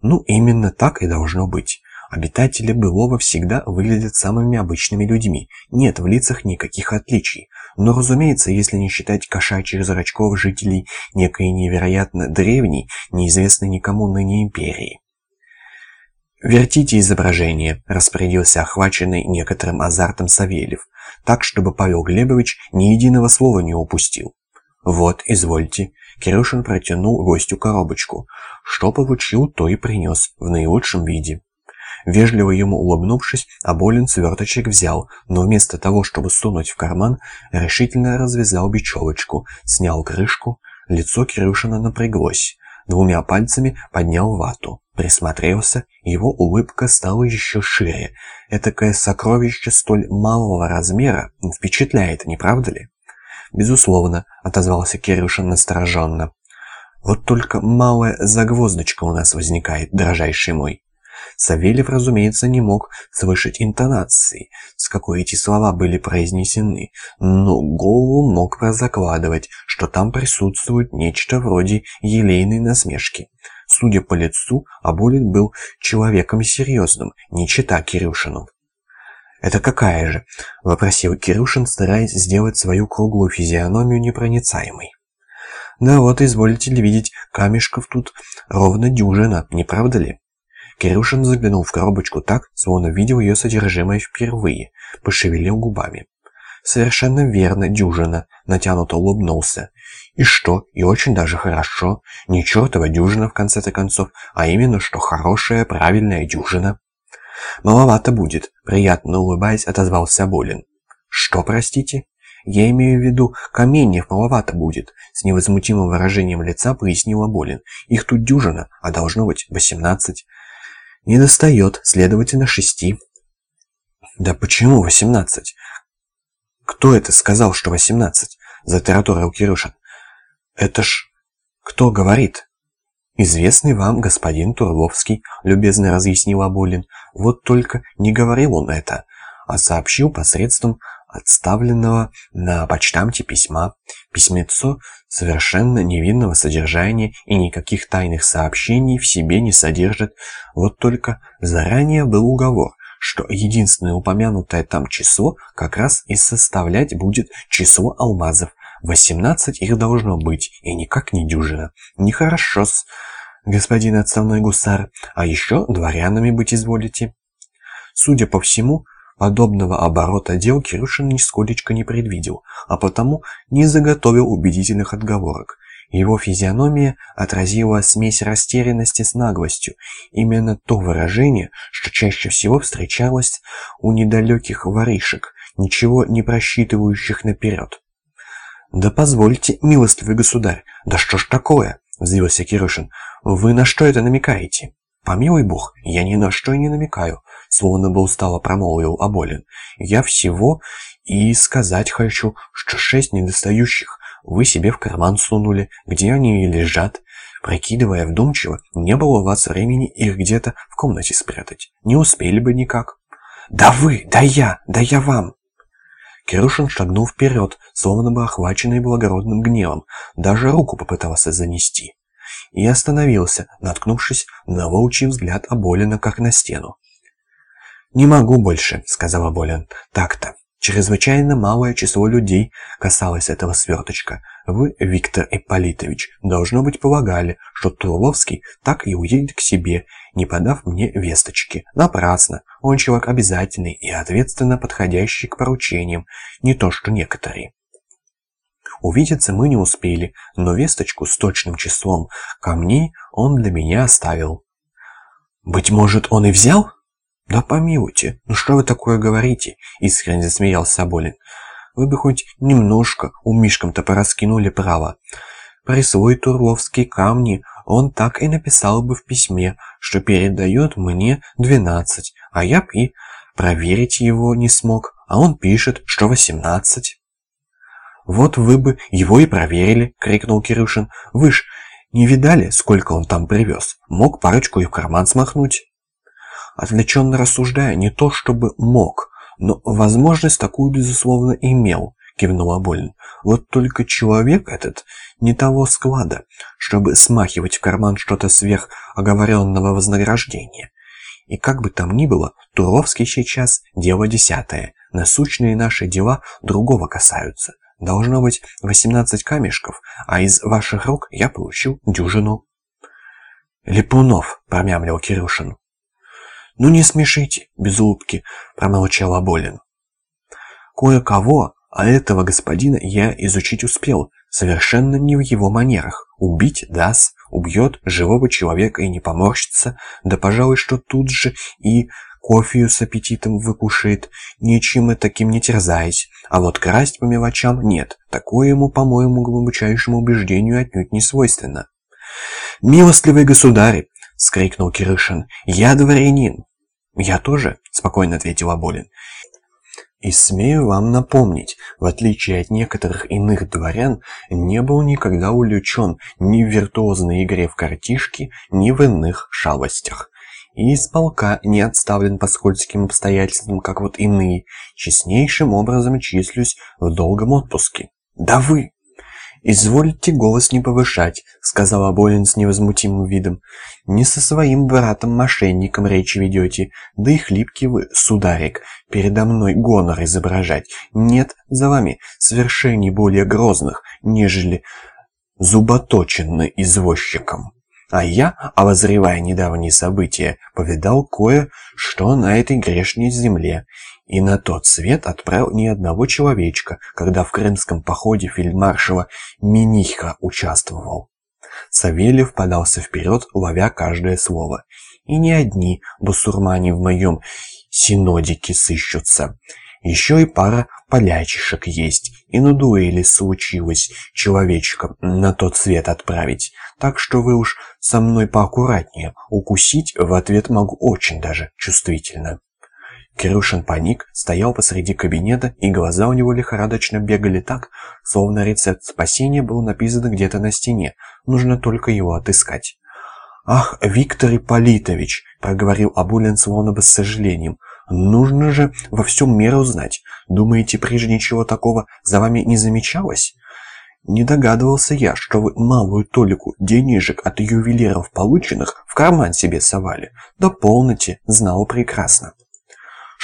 Ну, именно так и должно быть. Обитатели былого всегда выглядят самыми обычными людьми, нет в лицах никаких отличий. Но, разумеется, если не считать кошачьих зрачков жителей некой невероятно древней, неизвестной никому ныне империи. «Вертите изображение», – распорядился охваченный некоторым азартом Савельев, так, чтобы Павел Глебович ни единого слова не упустил. «Вот, извольте». Кирюшин протянул гостю коробочку. Что получил, то и принес, в наилучшем виде. Вежливо ему улыбнувшись, Аболин сверточек взял, но вместо того, чтобы сунуть в карман, решительно развязал бечевочку, снял крышку, лицо Кирюшина напряглось. Двумя пальцами поднял вату, присмотрелся, его улыбка стала еще шире. Этакое сокровище столь малого размера впечатляет, не правда ли? «Безусловно», — отозвался Кирюшин настороженно. «Вот только малая загвоздочка у нас возникает, дрожайший мой». Савельев, разумеется, не мог слышать интонации, с какой эти слова были произнесены, но голову мог прозакладывать, что там присутствует нечто вроде елейной насмешки. Судя по лицу, Абулин был человеком серьезным, не чита Кирюшину. «Это какая же?» – вопросил Кирюшин, стараясь сделать свою круглую физиономию непроницаемой. «Да вот, изволите ли видеть, камешков тут ровно дюжина, не правда ли?» Кирюшин заглянул в коробочку так, словно видел ее содержимое впервые, пошевелил губами. «Совершенно верно, дюжина», — натянуто улыбнулся. «И что? И очень даже хорошо. Не чертова дюжина, в конце-то концов, а именно, что хорошая, правильная дюжина». «Маловато будет», — приятно улыбаясь, отозвался Болин. «Что, простите?» «Я имею в виду, каменьев маловато будет», — с невозмутимым выражением лица пояснила Болин. «Их тут дюжина, а должно быть восемнадцать». «Не достает, следовательно, шести». «Да почему восемнадцать?» «Кто это сказал, что восемнадцать?» — затараторил Кирюшин. «Это ж... кто говорит?» «Известный вам господин Турловский», — любезно разъяснил Аболин. «Вот только не говорил он это, а сообщил посредством отставленного на почтамте письма. Письмецо совершенно невинного содержания и никаких тайных сообщений в себе не содержит. Вот только заранее был уговор, что единственное упомянутое там число как раз и составлять будет число алмазов. 18 их должно быть, и никак не дюжина. Нехорошо-с господин отставной гусар, а еще дворянами быть изволите. Судя по всему, подобного оборота дел Кирюшин нисколечко не предвидел, а потому не заготовил убедительных отговорок. Его физиономия отразила смесь растерянности с наглостью, именно то выражение, что чаще всего встречалось у недалеких воришек, ничего не просчитывающих наперед. «Да позвольте, милостивый государь, да что ж такое?» — взвился Кирюшин. «Вы на что это намекаете?» «Помилуй бог, я ни на что и не намекаю», — словно бы устало промолвил Аболин. «Я всего и сказать хочу, что шесть недостающих вы себе в карман сунули, где они и лежат. Прикидывая вдумчиво, не было у вас времени их где-то в комнате спрятать. Не успели бы никак». «Да вы, да я, да я вам!» Кирюшин шагнул вперед, словно бы охваченный благородным гневом, даже руку попытался занести. И остановился, наткнувшись на волчий взгляд Аболина, как на стену. «Не могу больше», — сказал Аболин. «Так-то. Чрезвычайно малое число людей касалось этого сверточка. Вы, Виктор Ипполитович, должно быть полагали, что Турловский так и уедет к себе, не подав мне весточки. Напрасно. Он человек обязательный и ответственно подходящий к поручениям, не то что некоторые. Увидеться мы не успели, но весточку с точным числом камней он для меня оставил. «Быть может, он и взял?» «Да помилуйте, ну что вы такое говорите?» — искренне засмеялся Соболин. «Вы бы хоть немножко умишкам-то пораскинули право. Присвой Турловские камни он так и написал бы в письме, что передает мне двенадцать, а я б и проверить его не смог, а он пишет, что восемнадцать». «Вот вы бы его и проверили!» — крикнул Кирюшин. «Вы ж не видали, сколько он там привез? Мог парочку и в карман смахнуть?» Отвлеченно рассуждая, не то чтобы мог, но возможность такую, безусловно, имел. кивнул Аболин. «Вот только человек этот не того склада, чтобы смахивать в карман что-то сверх оговоренного вознаграждения. И как бы там ни было, Туровский сейчас дело десятое. Насущные наши дела другого касаются. Должно быть 18 камешков, а из ваших рук я получил дюжину. «Липунов», — промямлил Кирюшин. «Ну не смешите, без улыбки», — промолчал Аболин. «Кое-кого, а этого господина я изучить успел, совершенно не в его манерах. Убить — даст, убьет живого человека и не поморщится, да, пожалуй, что тут же и кофею с аппетитом выкушает, ничем и таким не терзаясь. А вот красть по мелочам нет, такое ему, по моему глубочайшему убеждению, отнюдь не свойственно. «Милостливый государь!» — скрикнул Кирышин. «Я дворянин!» «Я тоже», — спокойно ответил Аболин. И смею вам напомнить, в отличие от некоторых иных дворян, не был никогда увлечен ни в виртуозной игре в картишки, ни в иных шалостях. И из полка не отставлен по скользким обстоятельствам, как вот иные, честнейшим образом числюсь в долгом отпуске. Да вы! «Извольте голос не повышать», — сказал Аболин с невозмутимым видом. «Не со своим братом-мошенником речи ведете, да и хлипкий вы, сударик, передо мной гонор изображать. Нет за вами свершений более грозных, нежели зуботоченный извозчиком». А я, обозревая недавние события, повидал кое-что на этой грешней земле, и на тот свет отправил ни одного человечка, когда в крымском походе фельдмаршала Миниха участвовал. Савельев подался вперед, ловя каждое слово. И не одни бусурмане в моем синодике сыщутся. Еще и пара полячишек есть, и на дуэли случилось человечка на тот свет отправить. Так что вы уж со мной поаккуратнее, укусить в ответ могу очень даже чувствительно. Кирюшин паник, стоял посреди кабинета, и глаза у него лихорадочно бегали так, словно рецепт спасения был написан где-то на стене, нужно только его отыскать. «Ах, Виктор Ипполитович!» — проговорил Абулин словно бы с сожалением. «Нужно же во всем меру знать. Думаете, прежде ничего такого за вами не замечалось?» «Не догадывался я, что вы малую толику денежек от ювелиров полученных в карман себе совали. Да полноте, знал прекрасно».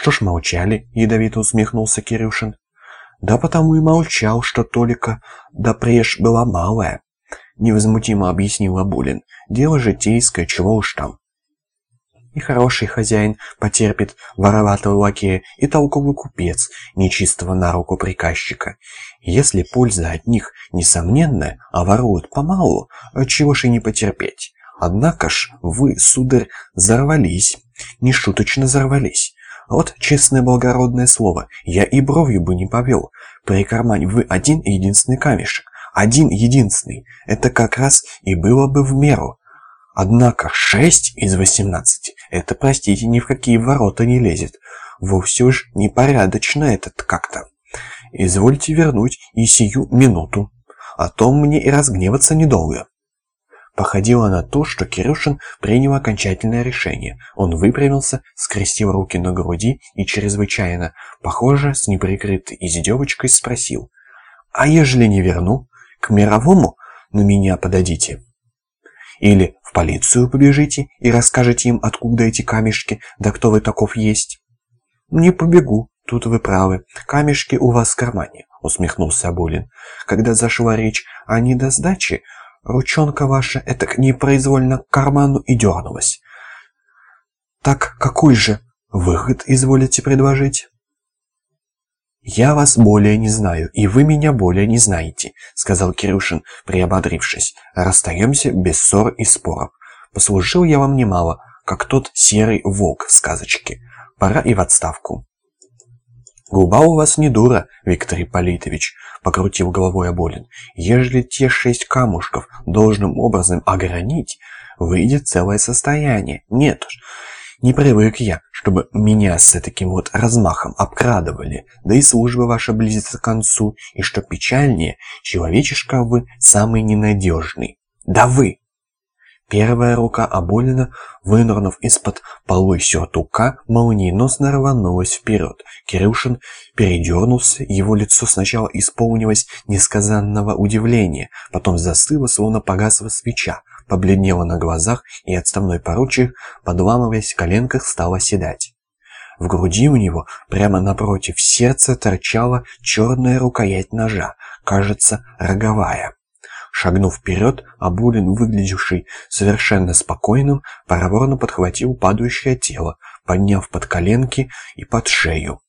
«Что ж молчали?» — ядовито усмехнулся Кирюшин. «Да потому и молчал, что Толика да преж была малая», — невозмутимо объяснил Абулин. «Дело житейское, чего уж там». И хороший хозяин потерпит вороватого лакея, и толковый купец, нечистого на руку приказчика. Если польза от них несомненная, а воруют помалу, чего ж и не потерпеть. Однако ж вы, сударь, взорвались, нешуточно взорвались. Вот честное благородное слово, я и бровью бы не повел. Прикармань вы один единственный камешек. Один единственный. Это как раз и было бы в меру. Однако шесть из восемнадцати, это, простите, ни в какие ворота не лезет. Вовсе уж непорядочно этот как-то. Извольте вернуть и сию минуту. А то мне и разгневаться недолго. Походило на то, что Кирюшин принял окончательное решение. Он выпрямился, скрестил руки на груди и чрезвычайно, похоже, с неприкрытой издевочкой спросил. «А ежели не верну? К мировому на меня подадите?» «Или в полицию побежите и расскажете им, откуда эти камешки, да кто вы таков есть?» «Не побегу, тут вы правы. Камешки у вас в кармане», — усмехнулся Абулин. «Когда зашла речь о недосдаче, Ручонка ваша этак непроизвольно к карману и дернулась. Так какой же выход изволите предложить? «Я вас более не знаю, и вы меня более не знаете», — сказал Кирюшин, приободрившись. «Расстаемся без ссор и споров. Послужил я вам немало, как тот серый волк в сказочке. Пора и в отставку». «Губа у вас не дура, Виктор Ипполитович», — покрутил головой Аболин. «Ежели те шесть камушков должным образом огранить, выйдет целое состояние. Нет уж, не привык я, чтобы меня с таким вот размахом обкрадывали, да и служба ваша близится к концу, и что печальнее, человечишка вы самый ненадежный. Да вы!» Первая рука Аболина, вынырнув из-под полой сюртука, молниеносно рванулась вперед. Кирюшин передернулся, его лицо сначала исполнилось несказанного удивления, потом застыло, словно погасла свеча, побледнело на глазах, и отставной поручик, подламываясь в коленках, стал оседать. В груди у него, прямо напротив сердца, торчала черная рукоять ножа, кажется, роговая. Шагнув вперед, Абулин, выглядевший совершенно спокойным, проворно подхватил падающее тело, подняв под коленки и под шею.